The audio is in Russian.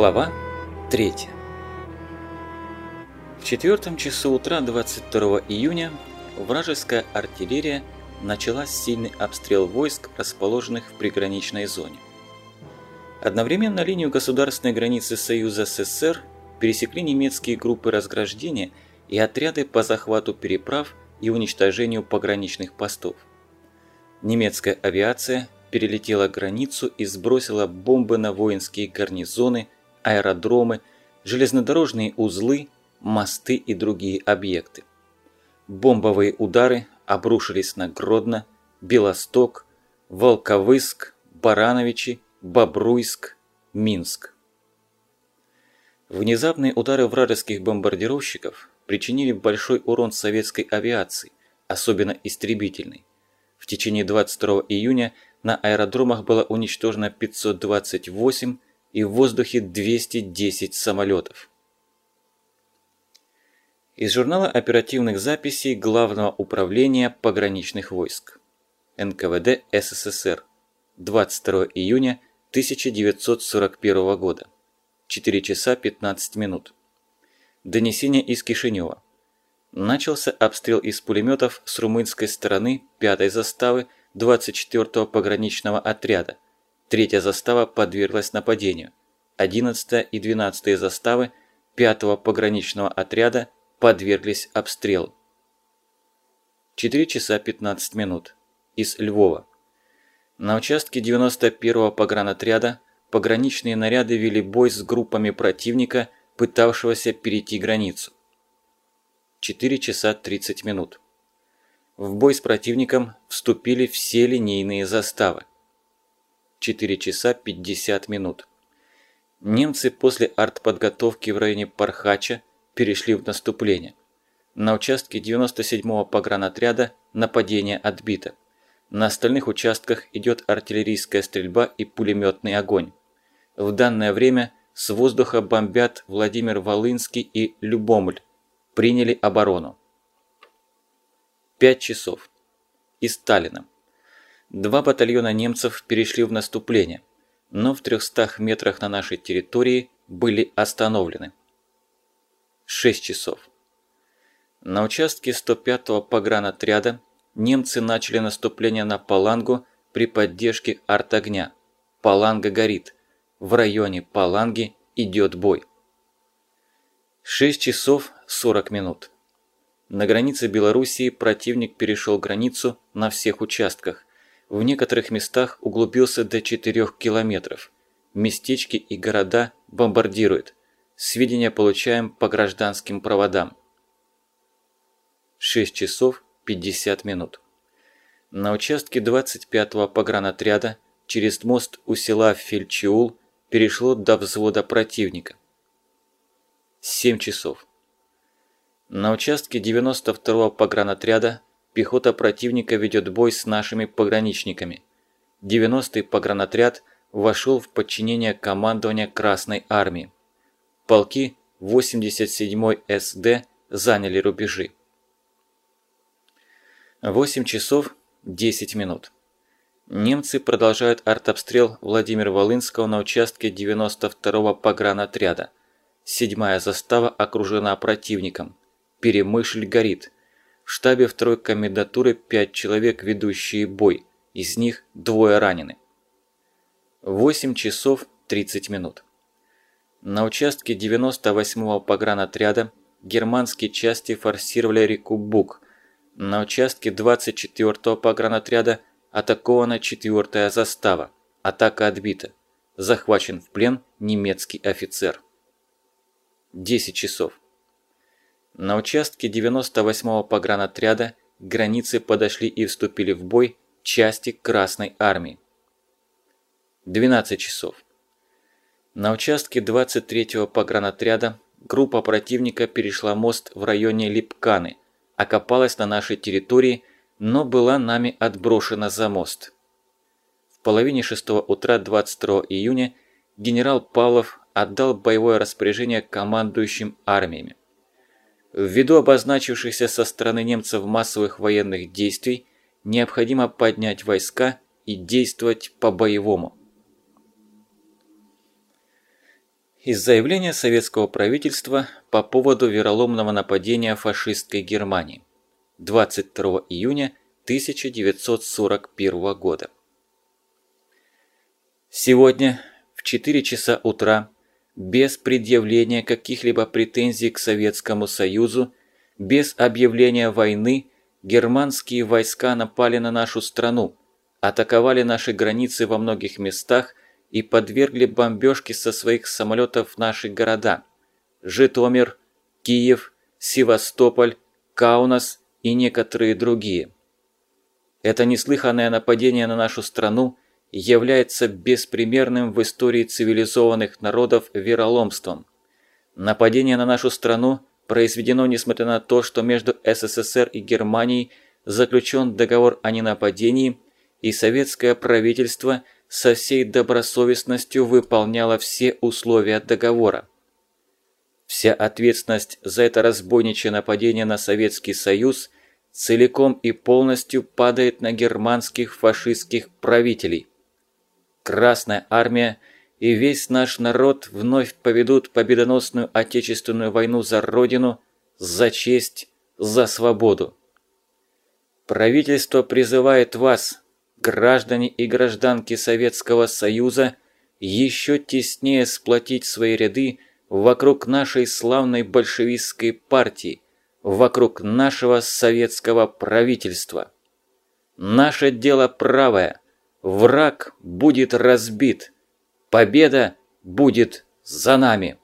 Глава 3 В четвертом часу утра 22 июня вражеская артиллерия начала сильный обстрел войск, расположенных в приграничной зоне. Одновременно линию государственной границы Союза СССР пересекли немецкие группы разграждения и отряды по захвату переправ и уничтожению пограничных постов. Немецкая авиация перелетела границу и сбросила бомбы на воинские гарнизоны, аэродромы, железнодорожные узлы, мосты и другие объекты. Бомбовые удары обрушились на Гродно, Белосток, Волковыск, Барановичи, Бобруйск, Минск. Внезапные удары вражеских бомбардировщиков причинили большой урон советской авиации, особенно истребительной. В течение 22 июня на аэродромах было уничтожено 528 и в воздухе 210 самолетов. Из журнала оперативных записей Главного управления пограничных войск. НКВД СССР. 22 июня 1941 года. 4 часа 15 минут. Донесение из Кишинева. Начался обстрел из пулеметов с румынской стороны 5-й заставы 24-го пограничного отряда. Третья застава подверглась нападению. 11-я и 12-я заставы 5-го пограничного отряда подверглись обстрелу. 4 часа 15 минут. Из Львова. На участке 91-го погранотряда пограничные наряды вели бой с группами противника, пытавшегося перейти границу. 4 часа 30 минут. В бой с противником вступили все линейные заставы. 4 часа 50 минут. Немцы после артподготовки в районе Пархача перешли в наступление. На участке 97-го погранотряда нападение отбито. На остальных участках идет артиллерийская стрельба и пулеметный огонь. В данное время с воздуха бомбят Владимир Волынский и Любомль. Приняли оборону. 5 часов. И Сталином. Два батальона немцев перешли в наступление, но в 300 метрах на нашей территории были остановлены. 6 часов. На участке 105-го погранотряда немцы начали наступление на Палангу при поддержке артогня. Паланга горит. В районе Паланги идет бой. 6 часов 40 минут. На границе Белоруссии противник перешел границу на всех участках. В некоторых местах углубился до 4 километров. Местечки и города бомбардируют. Сведения получаем по гражданским проводам. 6 часов 50 минут. На участке 25-го погранотряда через мост у села Фельчиул перешло до взвода противника. 7 часов. На участке 92-го погранотряда пехота противника ведет бой с нашими пограничниками. 90-й погранотряд вошел в подчинение командования Красной Армии. Полки 87-й СД заняли рубежи. 8 часов 10 минут. Немцы продолжают артобстрел Владимира Волынского на участке 92-го погранотряда. Седьмая застава окружена противником. Перемышль горит. В штабе второй комендатуры пять человек, ведущие бой. Из них двое ранены. 8 часов 30 минут. На участке 98-го погранотряда германские части форсировали реку Бук. На участке 24-го погранотряда атакована 4-я застава. Атака отбита. Захвачен в плен немецкий офицер. 10 часов. На участке 98-го погранотряда к границе подошли и вступили в бой части Красной Армии. 12 часов. На участке 23-го погранотряда группа противника перешла мост в районе Липканы, окопалась на нашей территории, но была нами отброшена за мост. В половине шестого утра 22 июня генерал Павлов отдал боевое распоряжение командующим армиями. Ввиду обозначившихся со стороны немцев массовых военных действий, необходимо поднять войска и действовать по-боевому. Из заявления советского правительства по поводу вероломного нападения фашистской Германии 22 июня 1941 года. Сегодня в 4 часа утра без предъявления каких-либо претензий к Советскому Союзу, без объявления войны, германские войска напали на нашу страну, атаковали наши границы во многих местах и подвергли бомбежке со своих самолетов наши города – Житомир, Киев, Севастополь, Каунас и некоторые другие. Это неслыханное нападение на нашу страну является беспримерным в истории цивилизованных народов вероломством. Нападение на нашу страну произведено несмотря на то, что между СССР и Германией заключен договор о ненападении, и советское правительство – со всей добросовестностью выполняла все условия договора. Вся ответственность за это разбойничье нападение на Советский Союз целиком и полностью падает на германских фашистских правителей. Красная армия и весь наш народ вновь поведут победоносную Отечественную войну за Родину, за честь, за свободу. Правительство призывает вас, граждане и гражданки Советского Союза еще теснее сплотить свои ряды вокруг нашей славной большевистской партии, вокруг нашего советского правительства. Наше дело правое. Враг будет разбит. Победа будет за нами.